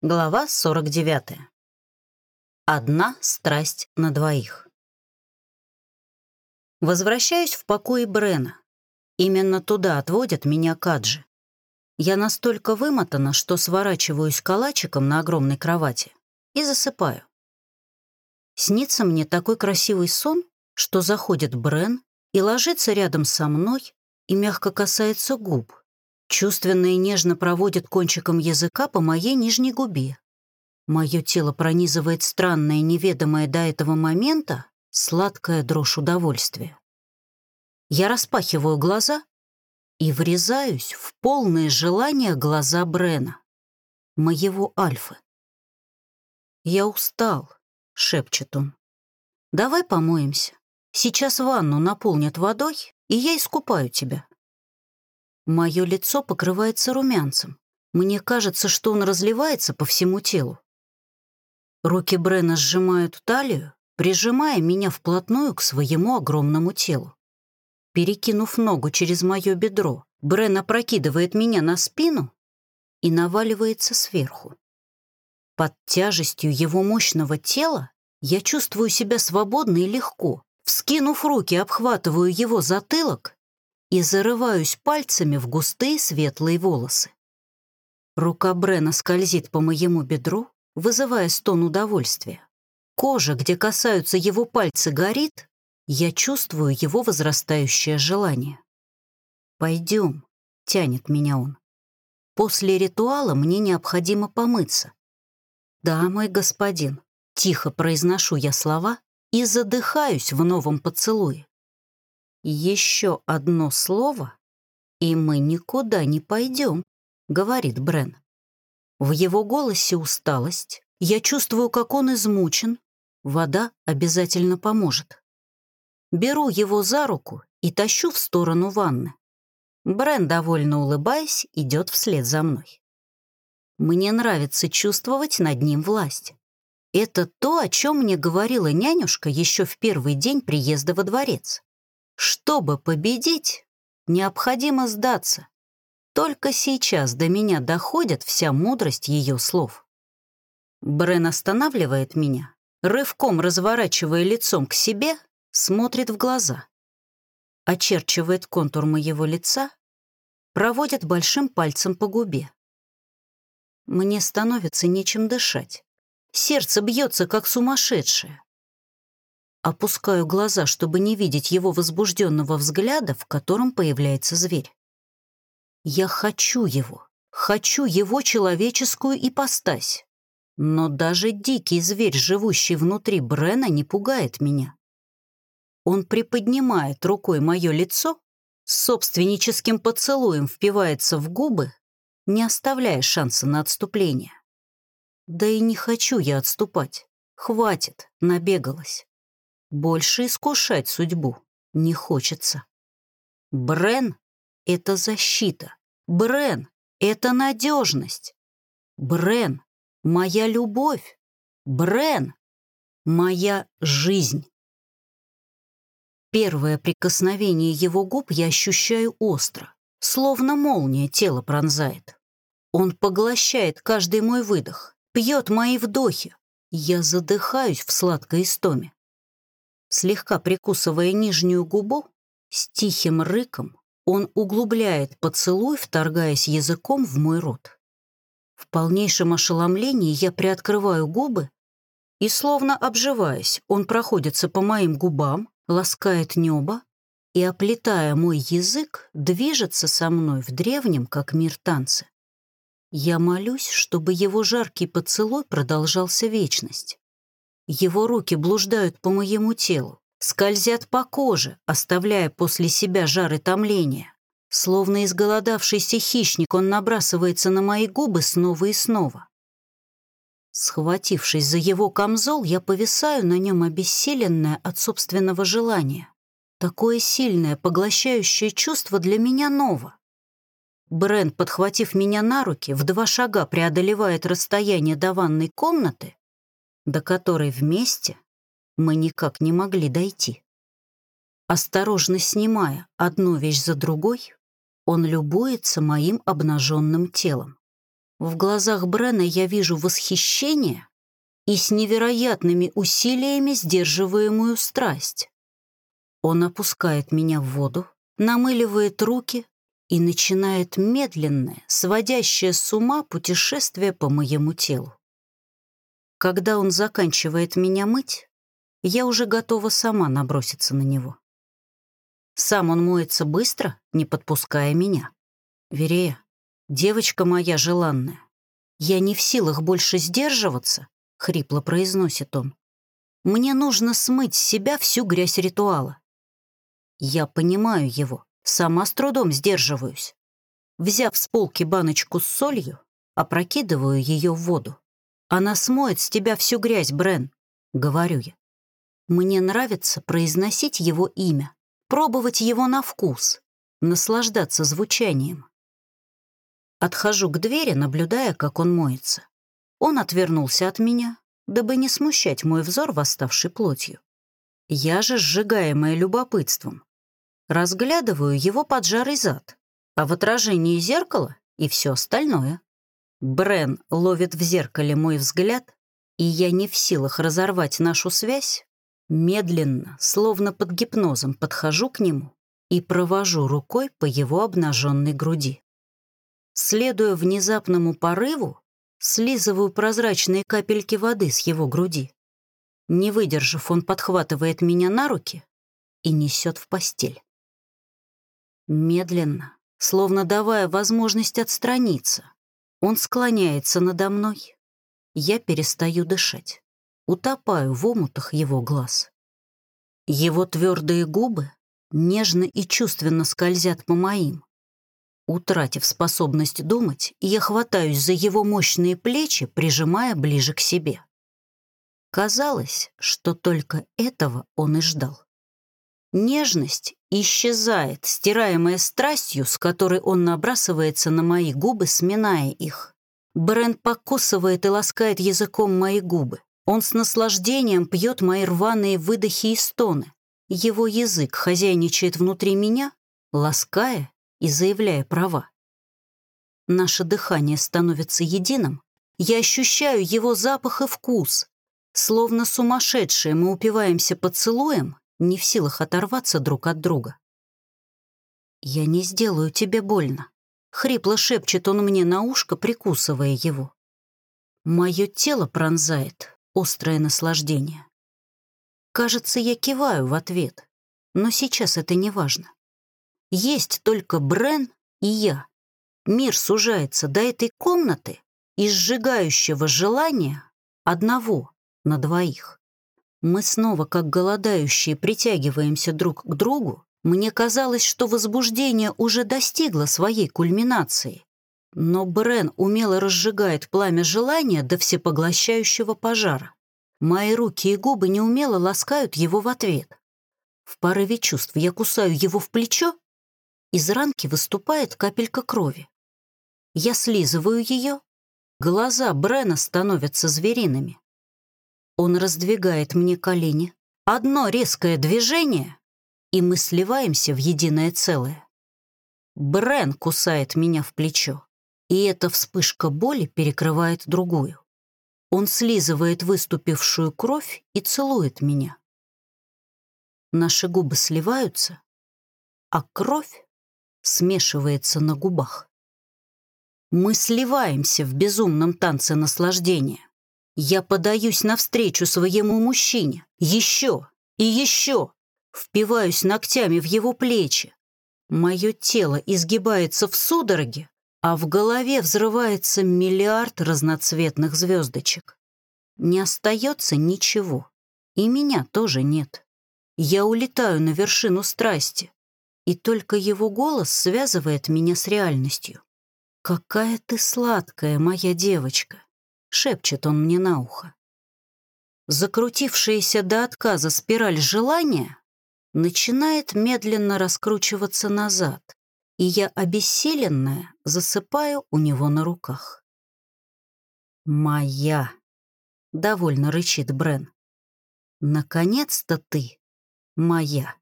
Глава 49. Одна страсть на двоих. Возвращаюсь в покой Брена. Именно туда отводят меня Каджи. Я настолько вымотана, что сворачиваюсь калачиком на огромной кровати и засыпаю. Снится мне такой красивый сон, что заходит Брен и ложится рядом со мной и мягко касается губ, Чувственно и нежно проводит кончиком языка по моей нижней губе. Мое тело пронизывает странное, неведомое до этого момента, сладкая дрожь удовольствия. Я распахиваю глаза и врезаюсь в полное желание глаза Брена, моего Альфы. «Я устал», — шепчет он. «Давай помоемся. Сейчас ванну наполнят водой, и я искупаю тебя». Мое лицо покрывается румянцем. Мне кажется, что он разливается по всему телу. Руки Брена сжимают талию, прижимая меня вплотную к своему огромному телу. Перекинув ногу через мое бедро, Брен опрокидывает меня на спину и наваливается сверху. Под тяжестью его мощного тела я чувствую себя свободно и легко. Вскинув руки, обхватываю его затылок и зарываюсь пальцами в густые светлые волосы. Рука Брена скользит по моему бедру, вызывая стон удовольствия. Кожа, где касаются его пальцы, горит, я чувствую его возрастающее желание. «Пойдем», — тянет меня он. «После ритуала мне необходимо помыться». «Да, мой господин», — тихо произношу я слова и задыхаюсь в новом поцелуе. «Еще одно слово, и мы никуда не пойдем», — говорит Брен. В его голосе усталость. Я чувствую, как он измучен. Вода обязательно поможет. Беру его за руку и тащу в сторону ванны. Брен, довольно улыбаясь, идет вслед за мной. Мне нравится чувствовать над ним власть. Это то, о чем мне говорила нянюшка еще в первый день приезда во дворец. Чтобы победить, необходимо сдаться. Только сейчас до меня доходит вся мудрость ее слов. Брен останавливает меня, рывком разворачивая лицом к себе, смотрит в глаза. Очерчивает контур моего лица, проводит большим пальцем по губе. Мне становится нечем дышать. Сердце бьется, как сумасшедшее. Опускаю глаза, чтобы не видеть его возбужденного взгляда, в котором появляется зверь. Я хочу его, хочу его человеческую ипостась. Но даже дикий зверь, живущий внутри Брена, не пугает меня. Он приподнимает рукой мое лицо, собственническим поцелуем впивается в губы, не оставляя шанса на отступление. Да и не хочу я отступать. Хватит, набегалась. Больше искушать судьбу не хочется. Брен — это защита. Брен — это надежность. Брен — моя любовь. Брен — моя жизнь. Первое прикосновение его губ я ощущаю остро, словно молния тело пронзает. Он поглощает каждый мой выдох, пьет мои вдохи. Я задыхаюсь в сладкой истоме слегка прикусывая нижнюю губу, с тихим рыком он углубляет поцелуй, вторгаясь языком в мой рот. В полнейшем ошеломлении я приоткрываю губы, и, словно обживаясь, он проходится по моим губам, ласкает небо и, оплетая мой язык, движется со мной в древнем, как мир танце. Я молюсь, чтобы его жаркий поцелуй продолжался вечность. Его руки блуждают по моему телу, скользят по коже, оставляя после себя жар и томление. Словно изголодавшийся хищник, он набрасывается на мои губы снова и снова. Схватившись за его камзол, я повисаю на нем обессиленное от собственного желания. Такое сильное, поглощающее чувство для меня ново. Брент, подхватив меня на руки, в два шага преодолевает расстояние до ванной комнаты до которой вместе мы никак не могли дойти. Осторожно снимая одну вещь за другой, он любуется моим обнаженным телом. В глазах Брена я вижу восхищение и с невероятными усилиями сдерживаемую страсть. Он опускает меня в воду, намыливает руки и начинает медленное, сводящее с ума путешествие по моему телу. Когда он заканчивает меня мыть, я уже готова сама наброситься на него. Сам он моется быстро, не подпуская меня. Верея, девочка моя желанная, я не в силах больше сдерживаться, хрипло произносит он. Мне нужно смыть с себя всю грязь ритуала. Я понимаю его, сама с трудом сдерживаюсь. Взяв с полки баночку с солью, опрокидываю ее в воду. Она смоет с тебя всю грязь, Брен, говорю я. Мне нравится произносить его имя, пробовать его на вкус, наслаждаться звучанием. Отхожу к двери, наблюдая, как он моется. Он отвернулся от меня, дабы не смущать мой взор восставшей плотью. Я же, сжигаемая любопытством, разглядываю его поджарый зад, а в отражении зеркала и все остальное. Брен ловит в зеркале мой взгляд, и я не в силах разорвать нашу связь. Медленно, словно под гипнозом, подхожу к нему и провожу рукой по его обнаженной груди. Следуя внезапному порыву, слизываю прозрачные капельки воды с его груди. Не выдержав, он подхватывает меня на руки и несет в постель. Медленно, словно давая возможность отстраниться, он склоняется надо мной. Я перестаю дышать, утопаю в омутах его глаз. Его твердые губы нежно и чувственно скользят по моим. Утратив способность думать, я хватаюсь за его мощные плечи, прижимая ближе к себе. Казалось, что только этого он и ждал. Нежность исчезает, стираемая страстью, с которой он набрасывается на мои губы, сминая их. Брент покусывает и ласкает языком мои губы. Он с наслаждением пьет мои рваные выдохи и стоны. Его язык хозяйничает внутри меня, лаская и заявляя права. Наше дыхание становится единым. Я ощущаю его запах и вкус. Словно сумасшедшие мы упиваемся поцелуем не в силах оторваться друг от друга. «Я не сделаю тебе больно», — хрипло шепчет он мне на ушко, прикусывая его. Мое тело пронзает острое наслаждение. Кажется, я киваю в ответ, но сейчас это не важно. Есть только Брен и я. Мир сужается до этой комнаты и сжигающего желания одного на двоих. Мы снова, как голодающие, притягиваемся друг к другу. Мне казалось, что возбуждение уже достигло своей кульминации. Но Брен умело разжигает пламя желания до всепоглощающего пожара. Мои руки и губы неумело ласкают его в ответ. В порыве чувств я кусаю его в плечо, из ранки выступает капелька крови. Я слизываю ее, глаза Брена становятся звериными. Он раздвигает мне колени. Одно резкое движение, и мы сливаемся в единое целое. Брен кусает меня в плечо, и эта вспышка боли перекрывает другую. Он слизывает выступившую кровь и целует меня. Наши губы сливаются, а кровь смешивается на губах. Мы сливаемся в безумном танце наслаждения. Я подаюсь навстречу своему мужчине. Еще и еще. Впиваюсь ногтями в его плечи. Мое тело изгибается в судороге, а в голове взрывается миллиард разноцветных звездочек. Не остается ничего. И меня тоже нет. Я улетаю на вершину страсти, и только его голос связывает меня с реальностью. «Какая ты сладкая, моя девочка! — шепчет он мне на ухо. Закрутившаяся до отказа спираль желания начинает медленно раскручиваться назад, и я, обессиленная, засыпаю у него на руках. «Моя!» — довольно рычит Брен. «Наконец-то ты моя!»